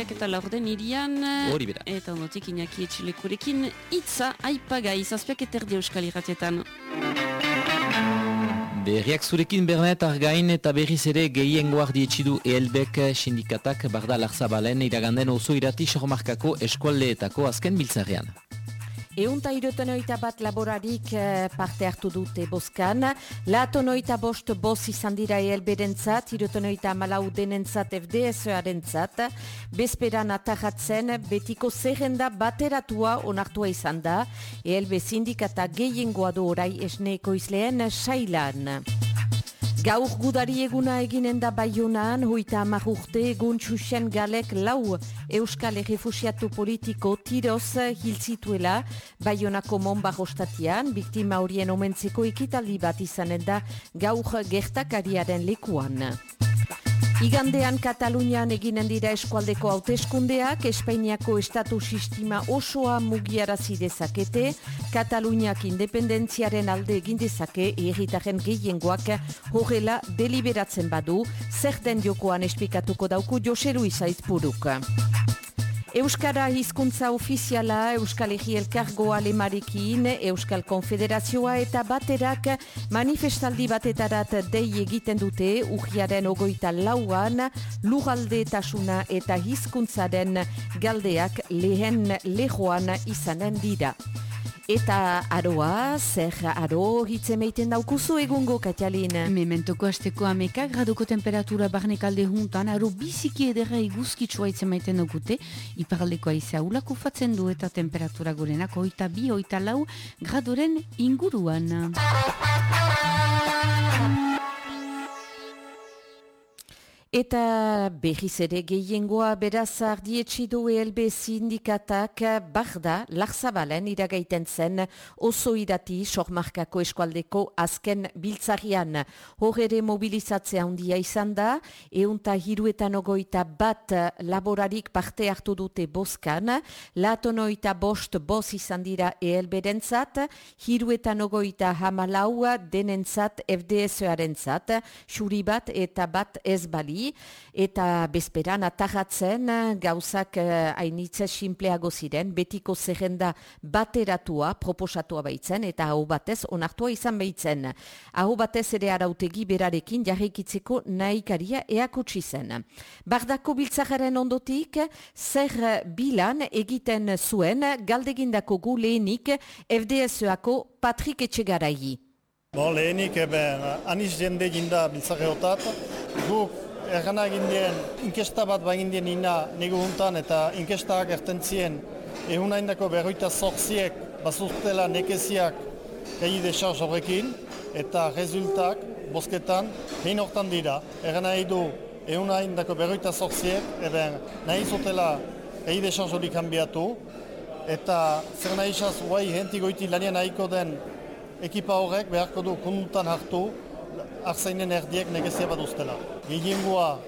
sortziak eta laurden irian. Hori bera. Eta ondotik inaki etxilekurekin itza aipagai zazpiak eterdi euskal irratietan. Berriak zurekin Bernet argain eta berriz ere gehien guardietxidu ELBek sindikatak barda larzabalen iraganden oso irati sormarkako eskualdeetako azken biltzarrean. Eunta irotenoita bat laborarik eh, parte hartu dute boskan. Latonoita bost bos izan dira elberentzat, irotenoita malau denentzat FDSOaren zat. Bezperan atajatzen betiko zerrenda bateratua onartua izan da. Elbe sindikata gehiengoa du orai esneeko izleen sailan. Gaur gudari eguna eginen da baionaan, hoita amak urte egun txusen galek lau Euskal Errefusiatu politiko tiroz hilzituela baionako monba hostatian, biktima horien omentzeko ekitaldi bat izanen da gaur gertakariaren lekuan. Igandean Katalunian eginen dira eskualdeko hauteskundeak, Espainiako estatu sistema osoa mugiarazi dezakete, Kataluniak independentziaren alde egin dezake erritaren gehiengoak horrela deliberatzen badu, zer den jokoan espikatuko dauku Joseru Izaizpuruk. Euskara hizkuntza ofiziala Euskal Egi Elkargo Alemarikin, Euskal Konfederazioa eta baterak manifestaldi batetarat dei egiten dute urriaren ogoita lauan, lugalde tasuna eta hizkuntzaren galdeak lehen lehoan izanen dira. Eta aroa, zer aro hitz emaiten daukuzu egungo, Katialin? Mementoko asteko ameka, graduko temperatura barnek alde juntan, aro biziki edera iguzkitsua hitz emaiten dugute, iparaldeko aizea ulako fatzen du eta temperatura gorenak oita bi, oita lau, gradoren inguruan. Eta berriz ere gehiengoa beraz ardietsi du ELB sindikatak barda larzabalen iragaiten zen oso irati sormarkako eskualdeko azken biltzarian. Hor ere mobilizatzea handia izan da, eunta hiruetan ogoita bat laborarik parte hartu dute boskan, latonoita bost bos izan dira ELB dentzat, hiruetan ogoita hamalaua denentzat FDSOaren zat, xuri bat eta bat ez bali, eta bezperan atajatzen gauzak uh, hainitze simpleago ziren, betiko zerrenda bateratua proposatua baitzen eta hau batez onartua izan baitzen. Hau batez ere arautegi berarekin jarrikitzeko nahikaria eakutsi zen. Bardako biltzagaren ondotik, zer bilan egiten zuen galdegindako gu lehenik FDSoako Patrik Etxegarai. Bo, lehenik, eben, aniz jende ginda biltzageotat, guk Ergana egindien inkesta bat bagindien ina nigu huntan eta inkestak ertentzien ehun haindako berroita zorziek bazuztela nekeziak gai desarz horrekin eta rezultak bosketan hein hortan dira. Ergana edu ehun haindako berroita zorziek eben nahi zutela gai desarz hori kanbiatu eta zer nahi izaz guai henti goiti lanian nahiko den ekipa horrek beharko du kundutan hartu arzainen erdiek negezia bat Gehiengoa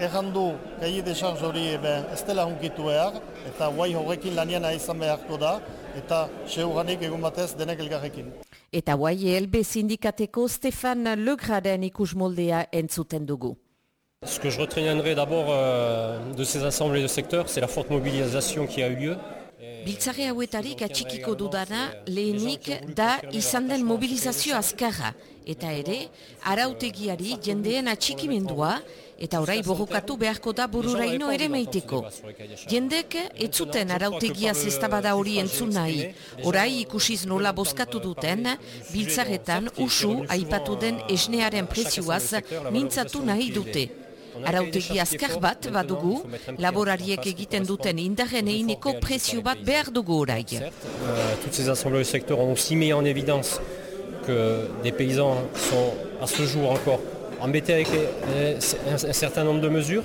errandu gai desarz hori ez dela hunkitu behar, eta guai horrekin laniana izan beharko da, eta seuranik egun batez denek elgarrekin. Eta guai ELB sindikateko Stefan Legraren ikus moldea entzuten dugu. Ce que je retiendrai d'abord euh, de ces assemblées de secteurs, c'est la forte mobilisation qui a eu lieu. Biltzare hauetarik atxikiko dudana lehenik da izan den mobilizazio azkarra. Eta ere, arautegiari jendeen atxikimendua eta orai borrokatu beharko da bururaino ere meiteko. Jendek ez zuten arautegia zestabada hori entzun nahi. Orai ikusiz nola bozkatu duten, biltzaretan usu aipatu den esnearen prezioaz mintzatu nahi dute. Arautegi azkar bat badugu, laborariek egiten duten indarren eineko presio bat behar dugu. orai. Euh, toutes ces assemblées de secteurs ont aussi mis en évidence que des paysans sont à ce jour encore embêtés avec un certain nombre de mesures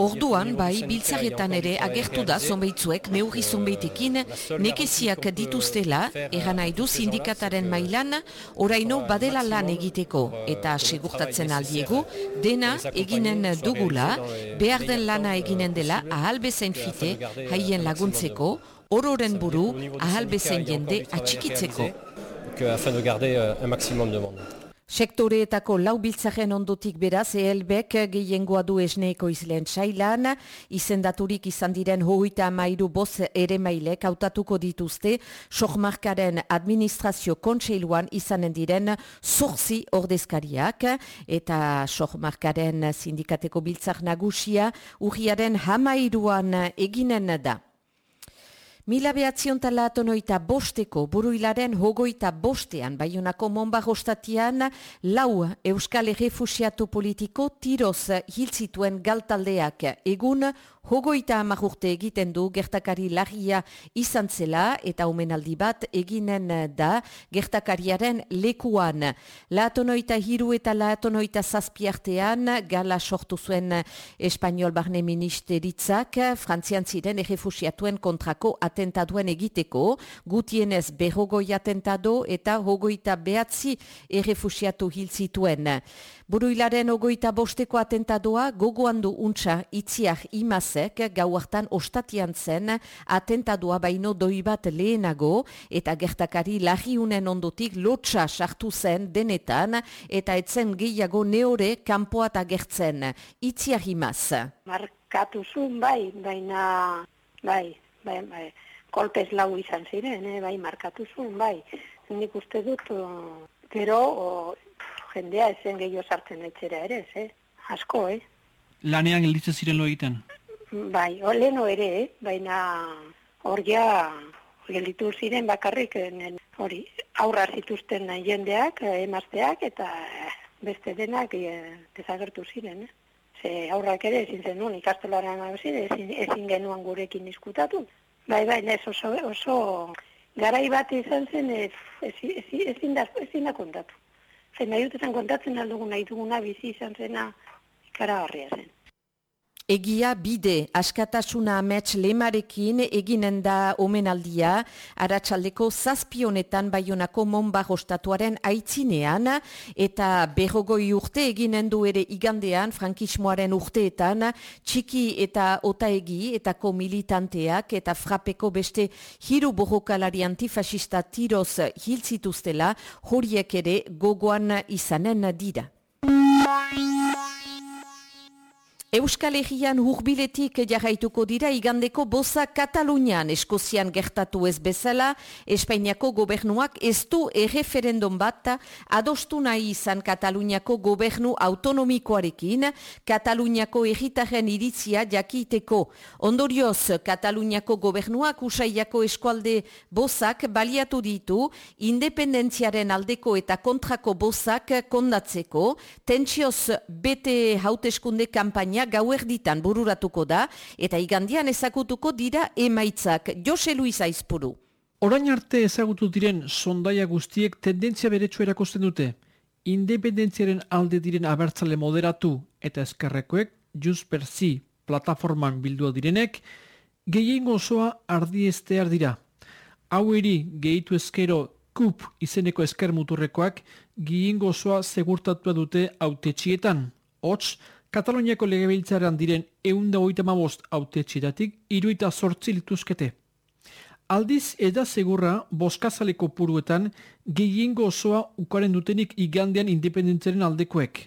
Orduan, bai, biltzaretan ere agertu da zonbeitzuek neurri zonbeitekin nekeziak dituztela, eran nahi du sindikataren mailan, oraino badela lan egiteko, eta segurtatzen aldiegu, dena eginen dugula, behar den lana eginen dela ahalbezain fite, haien laguntzeko, ororen buru ahalbezain jende atxikitzeko. afin de garder un maximum de monde. Sektoreetako lau biltzaren ondotik beraz, ehelbek gehiengoa du esneeko izleen txailan, izendaturik izan diren hoita amairu boz ere mailek autatuko dituzte, sohmarkaren administrazio kontseiluan izanen diren zorzi ordezkariak, eta sohmarkaren sindikateko biltzak nagusia urriaren hamairuan eginen da. Mila behatzion talatonoita bosteko buruilaren hogoita bostean baiunako monba hostatian lau euskal refusiatu politiko tiroz hiltzituen galtaldeak. Egun hogoita amagurte egiten du gertakari lagia izan zela eta omenaldi bat eginen da gertakariaren lekuan. Laatonoita hiru eta laatonoita zazpiartean gala sortu zuen Espainiol Barne Ministeritzak frantzian ziren errefusiatuen kontrako atentaduen egiteko, gutienez berrogoi atentado eta hogoita behatzi errefusiatu hil zituen. Buruilaren ogoita bosteko atentadoa gogoan du untxa itziak imazek gau hartan ostatian zen atentadoa baino doi bat lehenago eta gertakari lagiunen ondotik lotxa sartu zen denetan eta etzen gehiago neore kanpoat agertzen. Itziak imaz. Markatu zuen bai, baina bai, bai, bai. Kolpez lau izan ziren, eh? bai, markatu zuen, bai. Nik uste dut, gero, jendea ezen gehiago sartzen etxera ere, eh? asko, eh? Lanean gelditze ziren lo egiten? Bai, oleno ere, eh? baina hor ja gelditu ziren bakarrik hori aurra zituzten jendeak, eh, emazteak eta beste denak eh, desagertu ziren. Eh? Ze aurrak ere ezin zenuen ikastolaren ezin, ezin genuan gurekin diskutatu. Bai, bai, ez oso, oso garai bat izan zen ezin, ezin, ezin, ezin da kontatu zen nahi dut kontatzen aldugun nahi duguna bizi izan zena ikaragarria zen. Egia bide, askatasuna amets lemarekin eginen da omenaldia, aratsaldeko zazpionetan baionako monbar ostatuaren aitzinean, eta berrogoi urte eginen du ere igandean, frankismoaren urteetan, txiki eta otaegi eta militanteak eta frapeko beste hiru borrokalari antifasista tiroz hiltzituztela, horiek ere gogoan izanen dira. Euskal Herrian hurbiletik jarraituko dira igandeko boza Katalunian. Eskozian gertatu ez bezala, Espainiako gobernuak ez du erreferendum bat adostu nahi izan Kataluniako gobernu autonomikoarekin, Kataluniako erritaren iritzia jakiteko. Ondorioz, Kataluniako gobernuak usaiako eskualde bozak baliatu ditu, independentziaren aldeko eta kontrako bozak kondatzeko, tentsioz bete hauteskunde kampaina gauer ditan bururatuko da eta igandian ezagutuko dira emaitzak. Jose Luis Aizpuru. Orain arte ezagutu diren sondaia guztiek tendentzia beretsu erakosten dute. Independentziaren alde diren abertzale moderatu eta eskarrekoek Just Perzi plataforman bildua direnek gehiengo osoa ardi estear dira. Hau eri gehitu eskero KUP izeneko esker muturrekoak gehiengo osoa segurtatua dute autetxietan. Hots, Kataloniako legebiltzaran diren eunda hoita mabost haute txiratik, iruita sortzi lituzkete. Aldiz eda segurra boskazaleko puruetan gehiengo osoa ukaren dutenik igandean independentzaren aldekoek.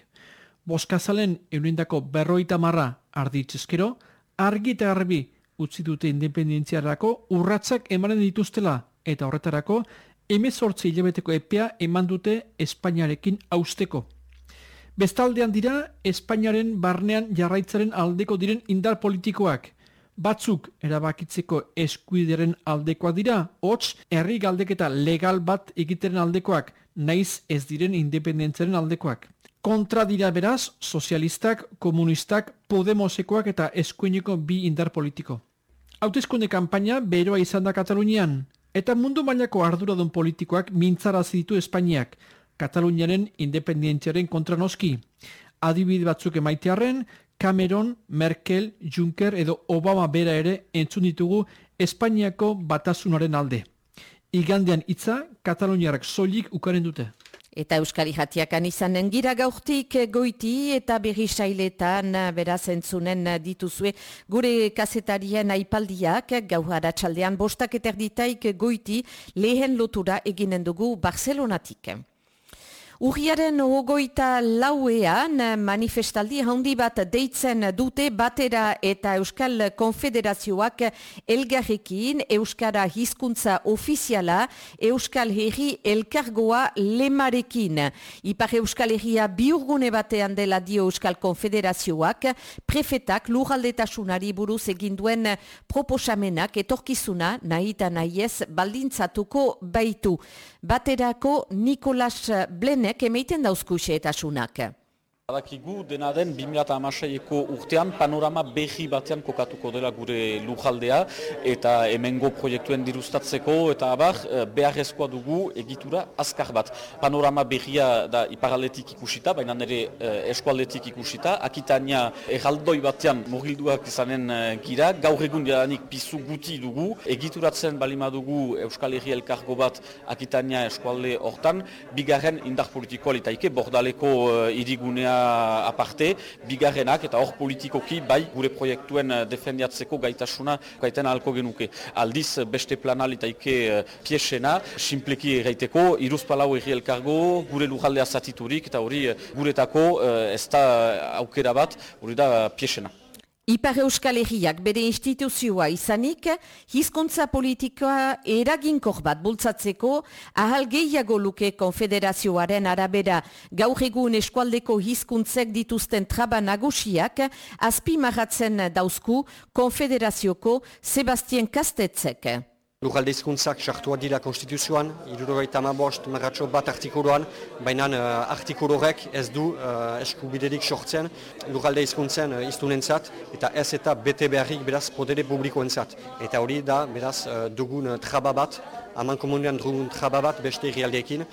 Boskazalen eunendako berroita marra arditzezkero, argi eta garbi utzi dute independentziarako urratzak emanen dituztela eta horretarako emezortzi hilabeteko epea eman dute Espainiarekin austeko. Bestaldean dira, Espainiaren barnean jarraitzaren aldeko diren indar politikoak. Batzuk erabakitzeko eskuideren aldekoak dira, hots, herri galdeketa legal bat egiteren aldekoak, naiz ez diren independentzaren aldekoak. Kontra dira beraz, sozialistak, komunistak, podemosekoak eta eskuineko bi indar politiko. Hautezkunde kanpaina beroa izan da Katalunian, eta mundu mailako arduradun politikoak mintzarazi ditu Espainiak, Kataluniaren independientziaren kontra noski. Adibide batzuk emaitearen, Cameron, Merkel, Juncker edo Obama bera ere entzun ditugu Espainiako batasunaren alde. Igandean hitza Kataluniarak soilik ukaren dute. Eta Euskari jatiakan izanen gira gaurtik goiti eta berri sailetan beraz entzunen dituzue gure kazetarien aipaldiak gau haratsaldean bostak eterditaik goiti lehen lotura eginen dugu Barcelonatik. Urriaren ogoita lauean manifestaldi handi bat deitzen dute batera eta Euskal Konfederazioak elgarrekin Euskara hizkuntza ofiziala Euskal Herri elkargoa lemarekin. Ipar Euskal Herria biurgune batean dela dio Euskal Konfederazioak prefetak lurraldetasunari buruz eginduen proposamenak etorkizuna nahi eta nahiez baldintzatuko baitu. Baterako Nikolas Blene honek emeiten dauzku xeetasunak. Badakigu dena den 2006ko urtean panorama behi batean kokatuko dela gure lujaldea eta hemengo proiektuen dirustatzeko eta abar eh, beharrezkoa dugu egitura azkar bat. Panorama behia da iparaletik ikusita, baina nire eh, eskualdetik ikusita. Akitania erraldoi batean mogilduak izanen eh, gira, gaur egun jadanik pizu guti dugu. Egituratzen balima dugu Euskal Herri Elkargo bat Akitania eskualde hortan, bigarren indar politikoa litaike, bordaleko irigunea aparte, bigarrenak eta hor politikoki bai gure proiektuen eh, defendiatzeko gaitasuna gaiten ahalko genuke. Aldiz beste planalitaike uh, piesena, simpleki erraiteko, iruz palau erri elkargo, gure lujaldea zatiturik eta hori uh, guretako ez da aukera bat, hori da piesena. Ipar Euskal Herriak bere instituzioa izanik, hizkuntza politikoa eraginkor bat bultzatzeko, ahal gehiago luke konfederazioaren arabera gaur egun eskualdeko hizkuntzek dituzten traba nagusiak, azpi dauzku konfederazioko Sebastien Kastetzek. Lugalde izkuntzak sartua dira konstituzioan, irurogeita bost marratxo bat artikuluan, baina uh, artikulorek ez du uh, eskubiderik sortzen lugalde izkuntzen uh, iztunentzat, eta ez eta bete beharrik beraz podere publikoentzat. Eta hori da beraz uh, dugun uh, traba bat, haman komunian dugun traba bat beste irrialdeekin,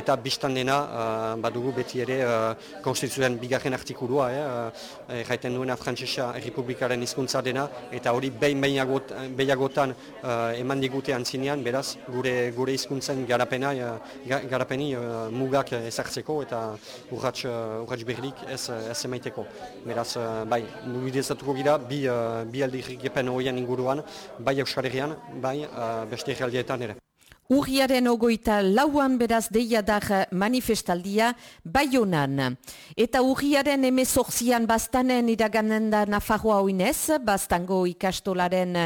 eta biztan dena uh, badugu beti ere uh, konstituzioan bigarren artikulua, eh, uh, duena Frantzesa Republikaren izkuntza dena, eta hori behin behiagotan uh, eman digute antzinean, beraz, gure gure hizkuntzen garapena, uh, garapeni uh, mugak ezartzeko eta urratx, uh, urratx berrik ez, ez emaiteko. Beraz, uh, bai, mugidezatuko gira, bi, uh, bi aldirrik epen horien inguruan, bai Euskal Herrian, bai uh, beste herrialdeetan ere. Urriaren ogoita lauan beraz deiadar manifestaldia baionan. Eta urriaren emezorzian bastanen iraganen da Nafarroa oinez, bastango ikastolaren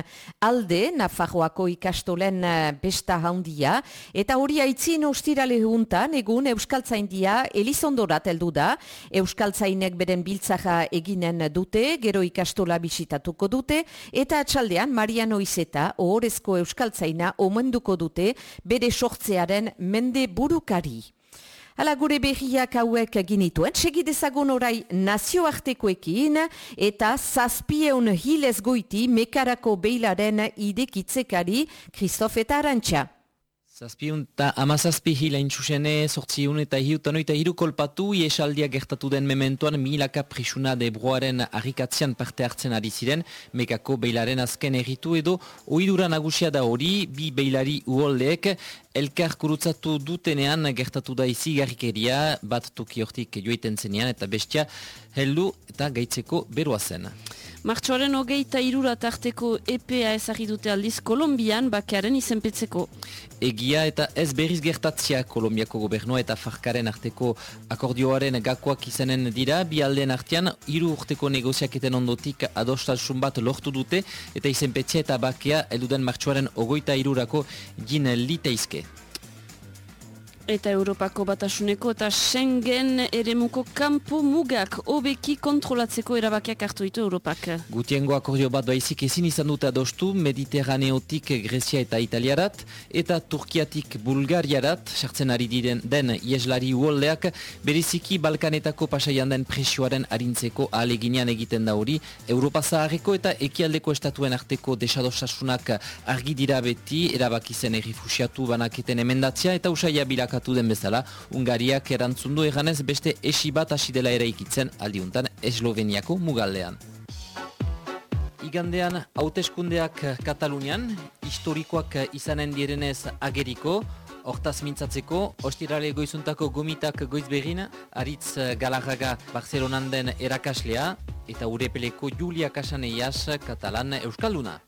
alde, Nafarroako ikastolen besta handia. Eta hori haitzin ostirale juntan, egun Euskaltzaindia Elizondorat heldu da. Euskaltzainek beren biltzaja eginen dute, gero ikastola bisitatuko dute. Eta atxaldean Mariano Izeta, ohorezko Euskaltzaina, omenduko dute, bere sortzearen mende burukari. Hala gure berriak hauek ginituen, segidezagun orai nazioartekoekin eta zazpieun hilez goiti mekarako beilaren idekitzekari Kristof eta Arantxa. Zazpiun eta amazazpi hila intxusene, sortziun eta hiutan oita hiru kolpatu, iesaldia gertatu den mementuan milaka prisuna de broaren harrikatzean parte hartzen ari ziren, mekako beilaren azken erritu edo, oidura nagusia da hori, bi beilari uoldeek, elkar kurutzatu dutenean gertatu da izi garrikeria, bat toki hortik joiten zenean, eta bestia heldu eta gaitzeko beroa zen. Martxoaren hogeita irura tarteko EPA ezagri dute aldiz Kolombian bakearen izenpetzeko. Egia eta ez berriz gertatzia Kolombiako gobernua eta farkaren arteko akordioaren gakoak izanen dira, bi aldean artean, hiru urteko negoziaketen ondotik adostasun bat lortu dute eta izenpetzia eta bakea eluden martxoaren hogeita irurako gin liteizke eta Europako batasuneko eta Schengen eremuko kampo mugak obeki kontrolatzeko erabakiak hartu ditu Europak. Gutiengo akordio bat baizik ezin izan dut adostu Mediterraneotik Grezia eta Italiarat eta Turkiatik Bulgariarat sartzen ari diren den ieslari uoldeak beriziki Balkanetako pasaian den presioaren arintzeko aleginean egiten da hori Europa zaharreko eta ekialdeko estatuen arteko desadosasunak argi dira beti erabaki zen errifusiatu banaketen emendatzia eta usaila bilaka gertatu den bezala, Ungariak erantzundu eganez beste esi bat hasi dela eraikitzen aldiuntan Esloveniako mugaldean. Igandean, hauteskundeak Katalunian, historikoak izanen direnez ageriko, Hortaz mintzatzeko, ostirale goizuntako gomitak goizbegin, Aritz Galarraga Barcelonan den erakaslea, eta urepeleko Julia Casaneias Katalan Euskalduna.